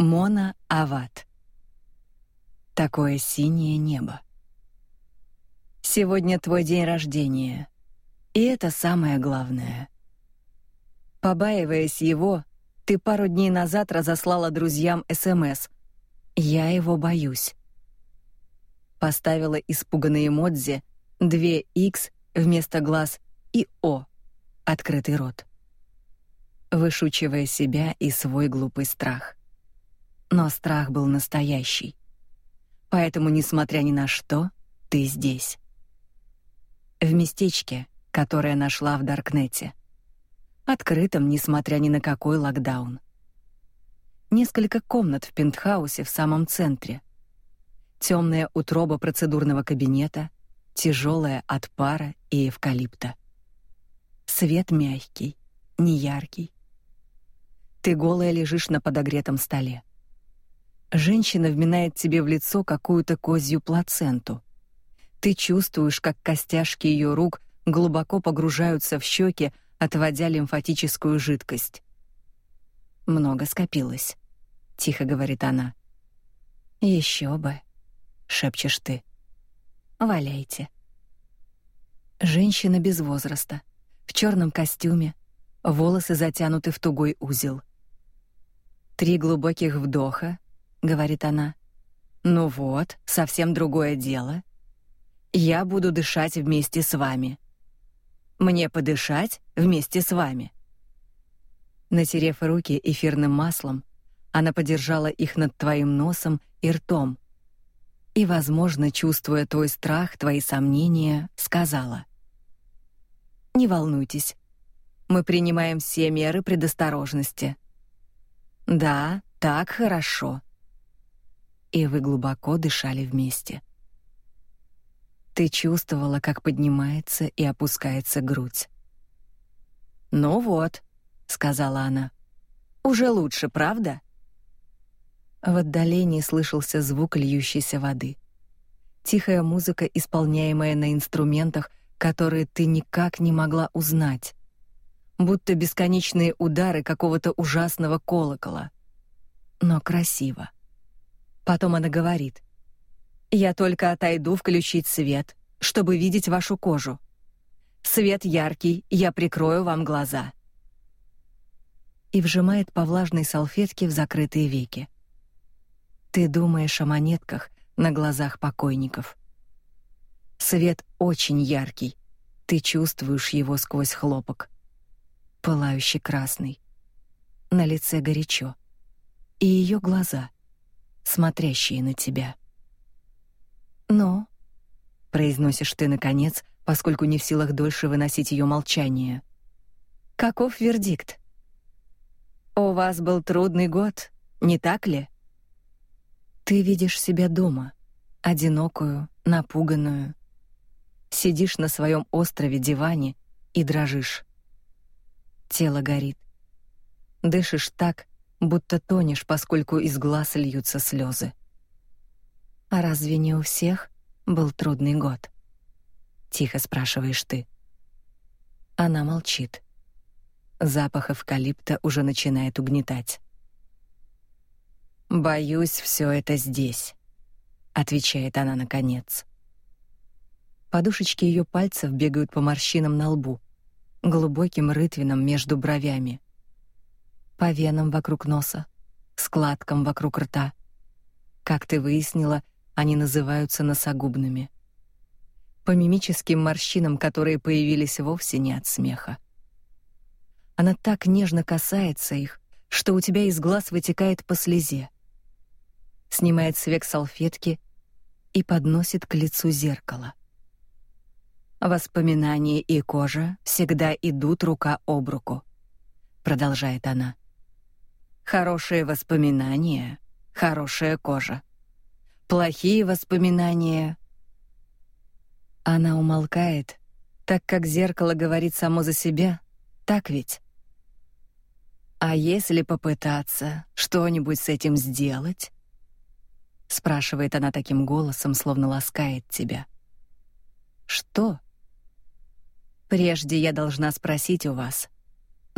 Мона Ават. Такое синее небо. Сегодня твой день рождения, и это самое главное. Побаиваясь его, ты пару дней назад разослала друзьям СМС. Я его боюсь. Поставила испуганные эмодзи, две X вместо глаз и О, открытый рот. Вышучивая себя и свой глупый страх. Но страх был настоящий. Поэтому, несмотря ни на что, ты здесь. В местечке, которое нашла в Даркнете. Открытом, несмотря ни на какой локдаун. Несколько комнат в пентхаусе в самом центре. Темная утроба процедурного кабинета, тяжелая от пара и эвкалипта. Свет мягкий, неяркий. Ты голая лежишь на подогретом столе. Женщина вминает тебе в лицо какую-то козью плаценту. Ты чувствуешь, как костяшки ее рук глубоко погружаются в щеки, отводя лимфатическую жидкость. Много скопилось, тихо говорит она. Еще бы, шепчешь ты. Валяйте. Женщина без возраста, в черном костюме, волосы затянуты в тугой узел. Три глубоких вдоха, говорит она. Ну вот, совсем другое дело. Я буду дышать вместе с вами. Мне подышать вместе с вами. Натерев руки эфирным маслом, она подержала их над твоим носом и ртом. И, возможно, чувствуя твой страх, твои сомнения, сказала: "Не волнуйтесь. Мы принимаем все меры предосторожности. Да, так хорошо. И вы глубоко дышали вместе. Ты чувствовала, как поднимается и опускается грудь. Ну вот, сказала она. Уже лучше, правда? В отдалении слышался звук льющейся воды. Тихая музыка, исполняемая на инструментах, которые ты никак не могла узнать будто бесконечные удары какого-то ужасного колокола. Но красиво. Потом она говорит: "Я только отойду включить свет, чтобы видеть вашу кожу. Свет яркий, я прикрою вам глаза". И вжимает по влажной салфетке в закрытые веки. Ты думаешь о монетках на глазах покойников. Свет очень яркий. Ты чувствуешь его сквозь хлопок пылающий красный. На лице горячо. И ее глаза, смотрящие на тебя. "Но", произносишь ты наконец, поскольку не в силах дольше выносить ее молчание. "Каков вердикт?" "У вас был трудный год, не так ли?" Ты видишь себя дома, одинокую, напуганную. Сидишь на своем острове диване и дрожишь. Тело горит. Дышишь так, будто тонешь, поскольку из глаз льются слезы. А разве не у всех был трудный год? Тихо спрашиваешь ты. Она молчит. Запах эвкалипта уже начинает угнетать. Боюсь, все это здесь, отвечает она наконец. Подушечки ее пальцев бегают по морщинам на лбу глубоким рытвинам между бровями, по венам вокруг носа, складкам вокруг рта. Как ты выяснила, они называются носогубными. По мимическим морщинам, которые появились вовсе не от смеха. Она так нежно касается их, что у тебя из глаз вытекает по слезе. Снимает с век салфетки и подносит к лицу зеркало. Воспоминания и кожа всегда идут рука об руку, продолжает она. Хорошие воспоминания, хорошая кожа. Плохие воспоминания. Она умолкает, так как зеркало говорит само за себя, так ведь? А если попытаться что-нибудь с этим сделать? спрашивает она таким голосом, словно ласкает тебя. Что? Прежде я должна спросить у вас,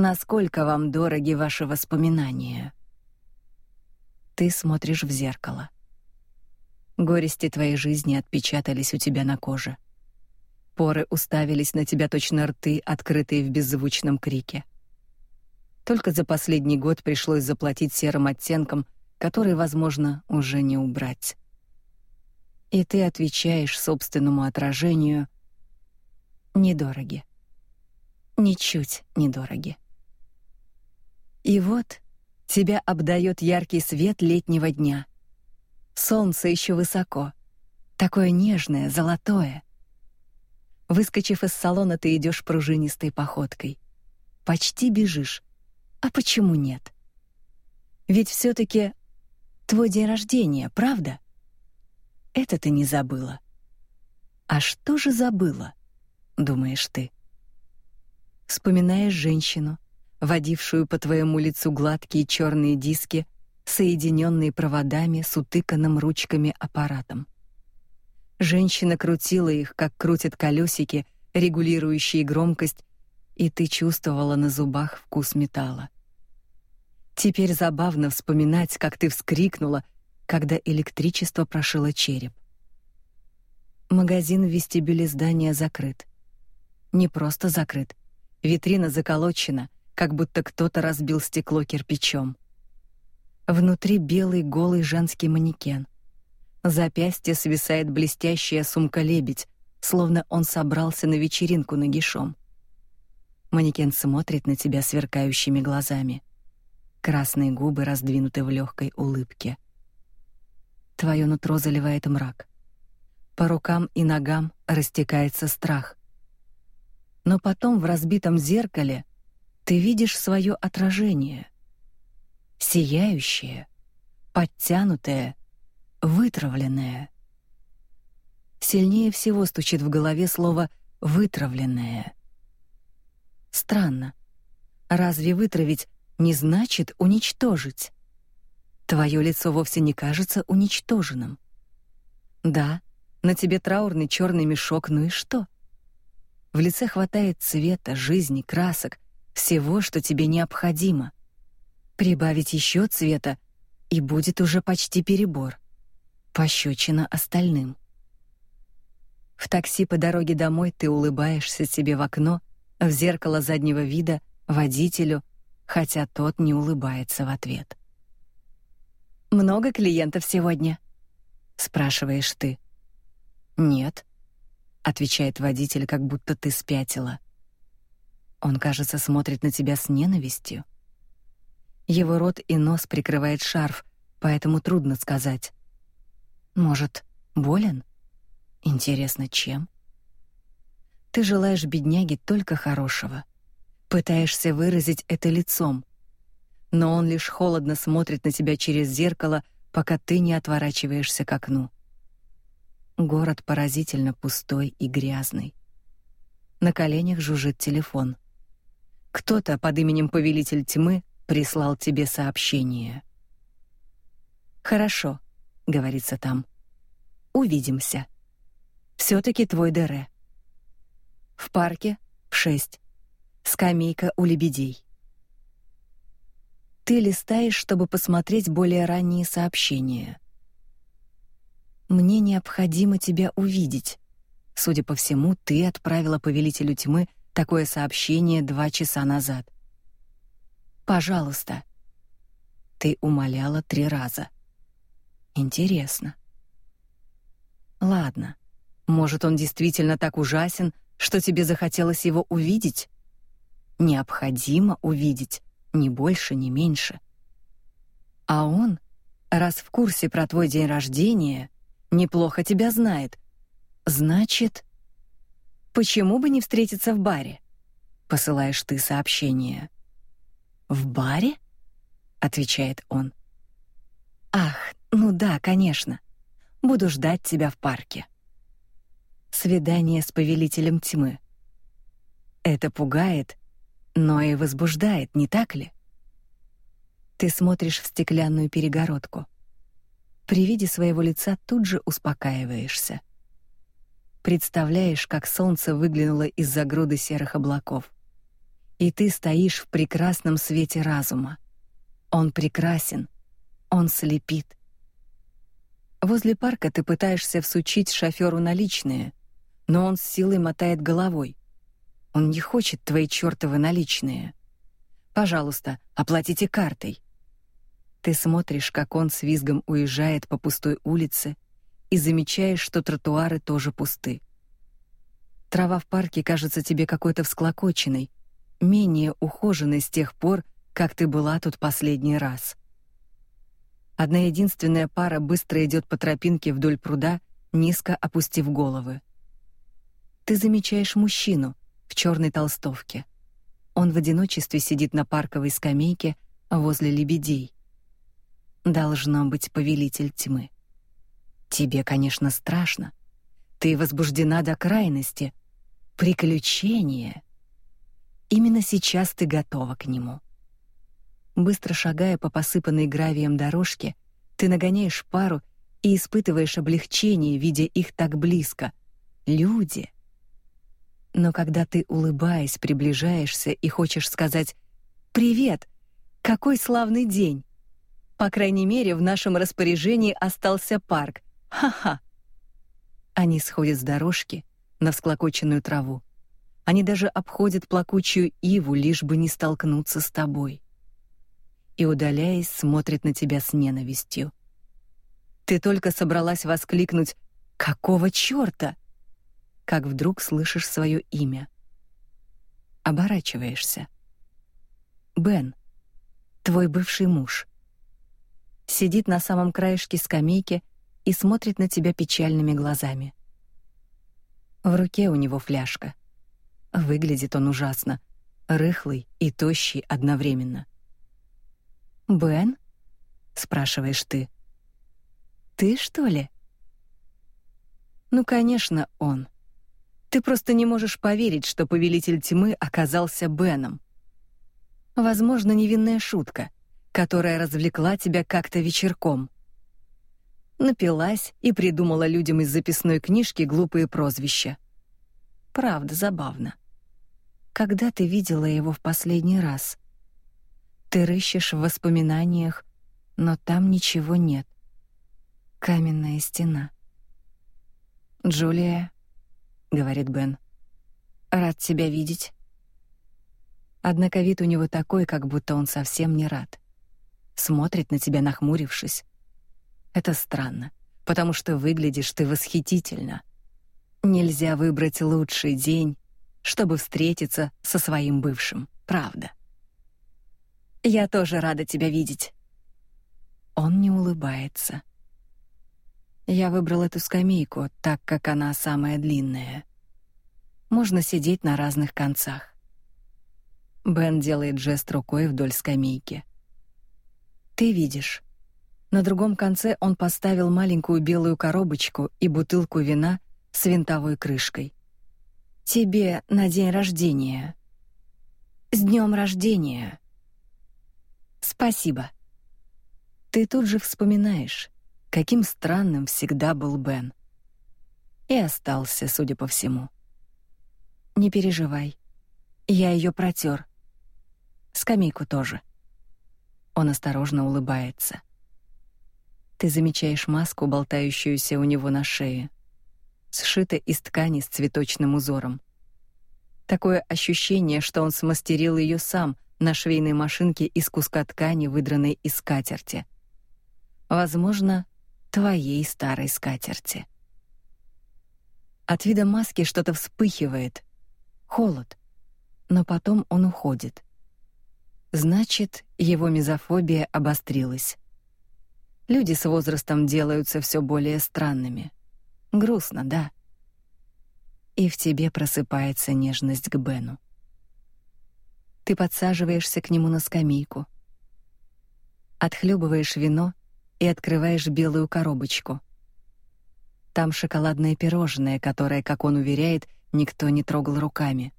насколько вам дороги ваши воспоминания? Ты смотришь в зеркало. Горести твоей жизни отпечатались у тебя на коже. Поры уставились на тебя точно рты, открытые в беззвучном крике. Только за последний год пришлось заплатить серым оттенком, который, возможно, уже не убрать. И ты отвечаешь собственному отражению: недороги. Ничуть недороги. И вот тебя обдает яркий свет летнего дня. Солнце еще высоко, такое нежное, золотое. Выскочив из салона, ты идешь пружинистой походкой. Почти бежишь. А почему нет? Ведь все таки твой день рождения, правда? Это ты не забыла. А что же забыла, думаешь ты? Вспоминаешь женщину, водившую по твоему лицу гладкие черные диски, соединенные проводами с утыканным ручками аппаратом. Женщина крутила их, как крутят колесики, регулирующие громкость, и ты чувствовала на зубах вкус металла. Теперь забавно вспоминать, как ты вскрикнула, когда электричество прошило череп. Магазин в вестибюле здания закрыт. Не просто закрыт. Витрина заколочена, как будто кто-то разбил стекло кирпичом. Внутри белый голый женский манекен. Запястье свисает блестящая сумка-лебедь, словно он собрался на вечеринку нагишом. Манекен смотрит на тебя сверкающими глазами. Красные губы раздвинуты в легкой улыбке. Твое нутро заливает мрак. По рукам и ногам растекается страх. Но потом в разбитом зеркале ты видишь свое отражение. Сияющее, подтянутое, вытравленное. Сильнее всего стучит в голове слово вытравленное. Странно. Разве вытравить не значит уничтожить? Твое лицо вовсе не кажется уничтоженным. Да, на тебе траурный черный мешок, ну и что? В лице хватает цвета, жизни, красок, всего, что тебе необходимо. Прибавить еще цвета, и будет уже почти перебор. Пощечина остальным. В такси по дороге домой ты улыбаешься себе в окно, в зеркало заднего вида, водителю, хотя тот не улыбается в ответ. Много клиентов сегодня? спрашиваешь ты. Нет, отвечает водитель, как будто ты спятила. Он, кажется, смотрит на тебя с ненавистью. Его рот и нос прикрывает шарф, поэтому трудно сказать. Может, болен? Интересно, чем? Ты желаешь бедняге только хорошего. Пытаешься выразить это лицом. Но он лишь холодно смотрит на тебя через зеркало, пока ты не отворачиваешься к окну. Город поразительно пустой и грязный. На коленях жужжит телефон. Кто-то под именем Повелитель Тьмы прислал тебе сообщение. Хорошо, говорится там. Увидимся. все таки твой Дере. В парке в шесть. Скамейка у лебедей. Ты листаешь, чтобы посмотреть более ранние сообщения. Мне необходимо тебя увидеть. Судя по всему, ты отправила повелителю тьмы такое сообщение два часа назад. Пожалуйста. Ты умоляла три раза. Интересно. Ладно. Может, он действительно так ужасен, что тебе захотелось его увидеть? Необходимо увидеть, ни больше, ни меньше. А он, раз в курсе про твой день рождения, неплохо тебя знает. Значит, Почему бы не встретиться в баре? Посылаешь ты сообщение. В баре? отвечает он. Ах, ну да, конечно. Буду ждать тебя в парке. Свидание с повелителем тьмы. Это пугает, но и возбуждает, не так ли? Ты смотришь в стеклянную перегородку. При виде своего лица тут же успокаиваешься. Представляешь, как солнце выглянуло из-за груды серых облаков. И ты стоишь в прекрасном свете разума. Он прекрасен. Он слепит. Возле парка ты пытаешься всучить шофёру наличные, но он с силой мотает головой. Он не хочет твои чёртовы наличные. Пожалуйста, оплатите картой. Ты смотришь, как он с визгом уезжает по пустой улице, и замечаешь, что тротуары тоже пусты. Трава в парке кажется тебе какой-то всклокоченной, менее ухоженной с тех пор, как ты была тут последний раз. Одна единственная пара быстро идет по тропинке вдоль пруда, низко опустив головы. Ты замечаешь мужчину в черной толстовке. Он в одиночестве сидит на парковой скамейке возле лебедей. Должно быть повелитель тьмы. Тебе, конечно, страшно. Ты возбуждена до крайности. Приключение. Именно сейчас ты готова к нему. Быстро шагая по посыпанной гравием дорожке, ты нагоняешь пару и испытываешь облегчение, видя их так близко. Люди. Но когда ты, улыбаясь, приближаешься и хочешь сказать «Привет! Какой славный день!» По крайней мере, в нашем распоряжении остался парк. Ха-ха. Они сходят с дорожки на всклокоченную траву. Они даже обходят плакучую иву, лишь бы не столкнуться с тобой и, удаляясь, смотрит на тебя с ненавистью. Ты только собралась воскликнуть «Какого чёрта?» как вдруг слышишь свое имя. Оборачиваешься. Бен, твой бывший муж, сидит на самом краешке скамейки и смотрит на тебя печальными глазами. В руке у него фляжка. Выглядит он ужасно, рыхлый и тощий одновременно. Бен? спрашиваешь ты. Ты что ли? Ну, конечно, он. Ты просто не можешь поверить, что повелитель тьмы оказался Беном. Возможно, невинная шутка, которая развлекла тебя как-то вечерком. Напилась и придумала людям из записной книжки глупые прозвища. Правда, забавно. Когда ты видела его в последний раз? Ты рыщешь в воспоминаниях, но там ничего нет. Каменная стена. Джулия, говорит Бен. Рад тебя видеть. Однако вид у него такой, как будто он совсем не рад. Смотрит на тебя, нахмурившись. Это странно, потому что выглядишь ты восхитительно. Нельзя выбрать лучший день, чтобы встретиться со своим бывшим, правда? Я тоже рада тебя видеть. Он не улыбается. Я выбрал эту скамейку, так как она самая длинная. Можно сидеть на разных концах. Бен делает жест рукой вдоль скамейки. Ты видишь. На другом конце он поставил маленькую белую коробочку и бутылку вина с винтовой крышкой. Тебе на день рождения. С днем рождения. Спасибо. Ты тут же вспоминаешь, каким странным всегда был Бен. И остался, судя по всему. Не переживай. Я ее протер. Скамейку тоже. Он осторожно улыбается. Ты замечаешь маску, болтающуюся у него на шее, сшита из ткани с цветочным узором. Такое ощущение, что он смастерил ее сам на швейной машинке из куска ткани, выдранной из скатерти. Возможно, твоей старой скатерти. От вида маски что-то вспыхивает. Холод. Но потом он уходит. Значит, его мизофобия обострилась. Люди с возрастом делаются все более странными. Грустно, да. И в тебе просыпается нежность к Бену. Ты подсаживаешься к нему на скамейку. Отхлебываешь вино и открываешь белую коробочку. Там шоколадное пирожное, которое, как он уверяет, никто не трогал руками.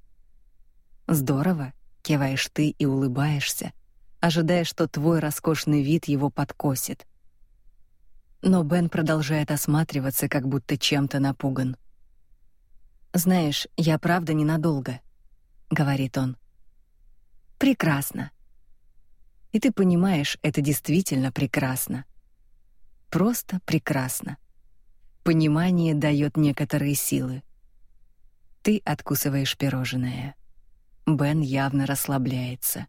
Здорово, киваешь ты и улыбаешься, ожидая, что твой роскошный вид его подкосит. Но Бен продолжает осматриваться, как будто чем-то напуган. Знаешь, я правда ненадолго, говорит он. Прекрасно. И ты понимаешь, это действительно прекрасно. Просто прекрасно. Понимание дает некоторые силы. Ты откусываешь пирожное. Бен явно расслабляется.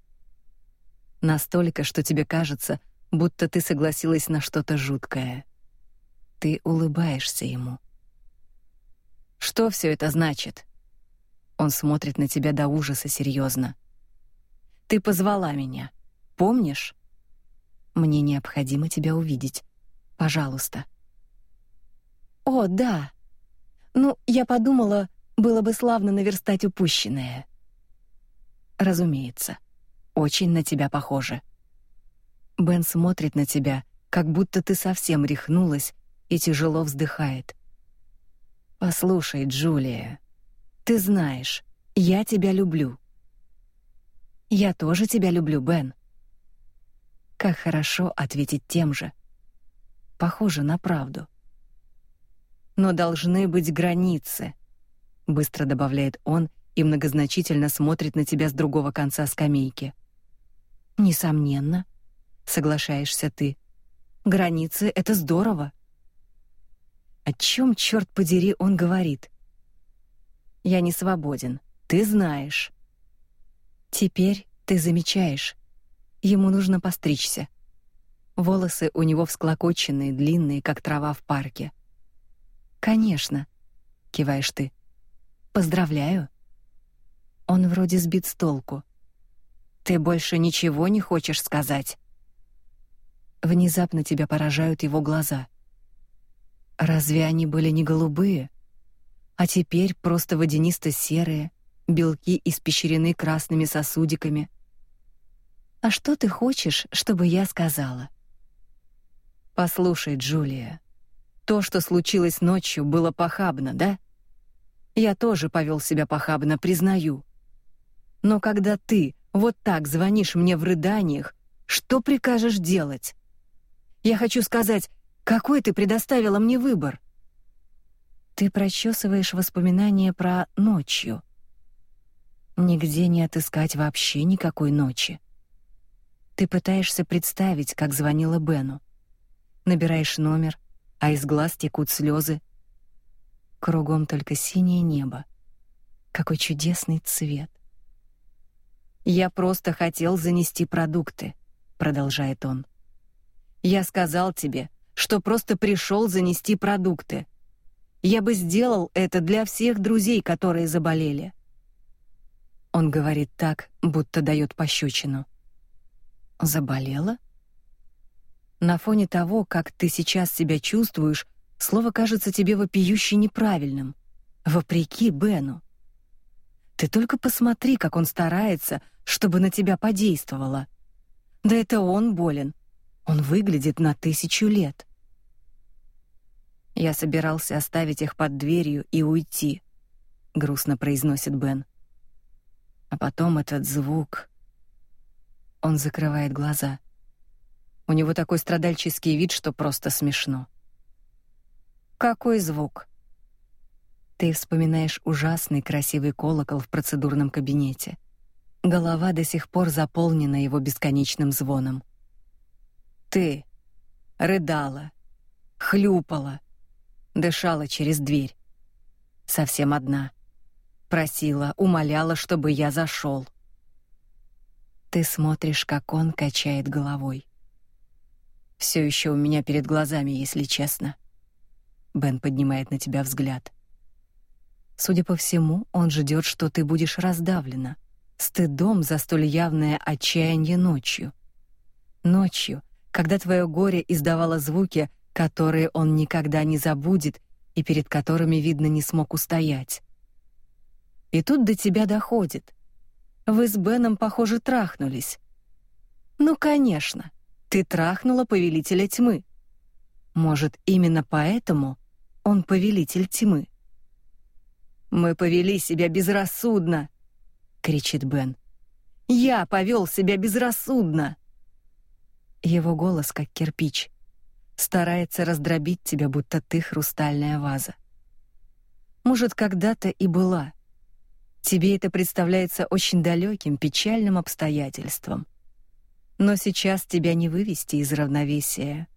Настолько, что тебе кажется, будто ты согласилась на что-то жуткое. Ты улыбаешься ему. Что все это значит? Он смотрит на тебя до ужаса серьезно. Ты позвала меня. Помнишь? Мне необходимо тебя увидеть. Пожалуйста. О, да. Ну, я подумала, было бы славно наверстать упущенное. Разумеется. Очень на тебя похоже. Бен смотрит на тебя, как будто ты совсем рехнулась, и тяжело вздыхает. Послушай, Джулия, ты знаешь, я тебя люблю. Я тоже тебя люблю, Бен. Как хорошо ответить тем же. Похоже на правду. Но должны быть границы, быстро добавляет он и многозначительно смотрит на тебя с другого конца скамейки. Несомненно, соглашаешься ты. Границы это здорово. О чем черт подери он говорит? Я не свободен. Ты знаешь. Теперь ты замечаешь. Ему нужно постричься. Волосы у него всклокоченные, длинные, как трава в парке. Конечно, киваешь ты. Поздравляю. Он вроде сбит с толку. Ты больше ничего не хочешь сказать? Внезапно тебя поражают его глаза. Разве они были не голубые? а теперь просто водянисто-серые, белки испещрены красными сосудиками. А что ты хочешь, чтобы я сказала? Послушай, Джулия, то, что случилось ночью, было похабно, да? Я тоже повел себя похабно, признаю. Но когда ты вот так звонишь мне в рыданиях, что прикажешь делать? Я хочу сказать, какой ты предоставила мне выбор? Ты прочесываешь воспоминания про ночью. Нигде не отыскать вообще никакой ночи. Ты пытаешься представить, как звонила Бену. Набираешь номер, а из глаз текут слезы. Кругом только синее небо. Какой чудесный цвет. Я просто хотел занести продукты, продолжает он. Я сказал тебе, что просто пришел занести продукты. Я бы сделал это для всех друзей, которые заболели. Он говорит так, будто дает пощечину. Заболела? На фоне того, как ты сейчас себя чувствуешь, слово кажется тебе вопиюще неправильным. Вопреки Бену. Ты только посмотри, как он старается, чтобы на тебя подействовало. Да это он болен. Он выглядит на тысячу лет. Я собирался оставить их под дверью и уйти, грустно произносит Бен. А потом этот звук. Он закрывает глаза. У него такой страдальческий вид, что просто смешно. Какой звук? Ты вспоминаешь ужасный красивый колокол в процедурном кабинете. Голова до сих пор заполнена его бесконечным звоном. Ты рыдала, хлюпала, дышала через дверь. Совсем одна. Просила, умоляла, чтобы я зашел. Ты смотришь, как он качает головой. Все еще у меня перед глазами, если честно. Бен поднимает на тебя взгляд. Судя по всему, он ждет, что ты будешь раздавлена стыдом за столь явное отчаяние ночью. Ночью, когда твое горе издавало звуки, которые он никогда не забудет и перед которыми, видно, не смог устоять. И тут до тебя доходит. Вы с Беном, похоже, трахнулись. Ну, конечно, ты трахнула повелителя тьмы. Может, именно поэтому он повелитель тьмы. Мы повели себя безрассудно, кричит Бен. Я повел себя безрассудно. Его голос как кирпич старается раздробить тебя, будто ты хрустальная ваза. Может, когда-то и была. Тебе это представляется очень далеким, печальным обстоятельством. Но сейчас тебя не вывести из равновесия.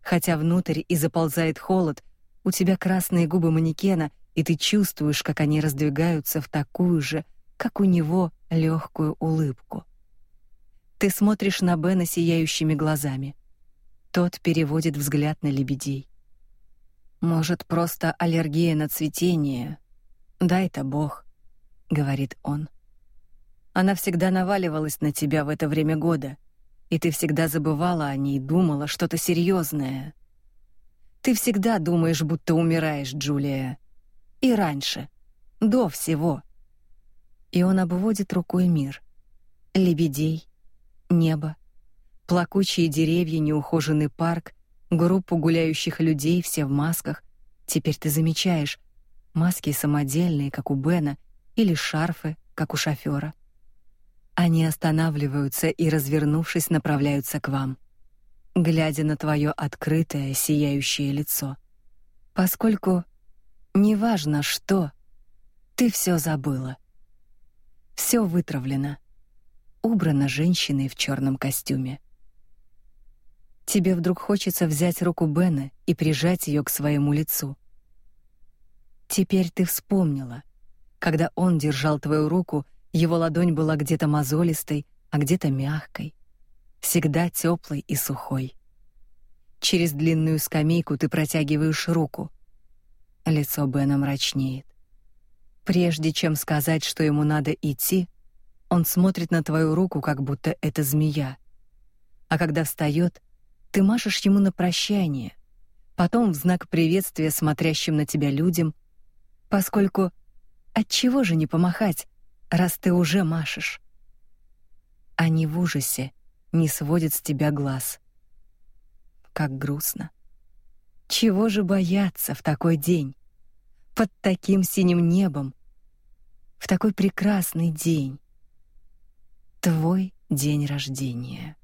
Хотя внутрь и заползает холод, у тебя красные губы манекена, и ты чувствуешь, как они раздвигаются в такую же, как у него, легкую улыбку. Ты смотришь на Бена сияющими глазами. Тот переводит взгляд на лебедей. Может, просто аллергия на цветение. Дай-то Бог, говорит он. Она всегда наваливалась на тебя в это время года, и ты всегда забывала о ней, думала что-то серьезное. Ты всегда думаешь, будто умираешь, Джулия. И раньше, до всего. И он обводит рукой мир. Лебедей, небо, плакучие деревья, неухоженный парк, группу гуляющих людей, все в масках. Теперь ты замечаешь, маски самодельные, как у Бена, или шарфы, как у шофера. Они останавливаются и, развернувшись, направляются к вам, глядя на твое открытое, сияющее лицо. Поскольку неважно что, ты все забыла. Все вытравлено, убрано женщиной в черном костюме. Тебе вдруг хочется взять руку Бена и прижать ее к своему лицу. Теперь ты вспомнила, когда он держал твою руку его ладонь была где-то мозолистой, а где-то мягкой, всегда теплой и сухой. Через длинную скамейку ты протягиваешь руку. Лицо Бена мрачнеет. Прежде чем сказать, что ему надо идти, он смотрит на твою руку, как будто это змея. А когда встает, ты машешь ему на прощание, потом в знак приветствия смотрящим на тебя людям, поскольку от чего же не помахать, раз ты уже машешь. Они в ужасе не сводят с тебя глаз. Как грустно. Чего же бояться в такой день? Под таким синим небом. В такой прекрасный день. Твой день рождения.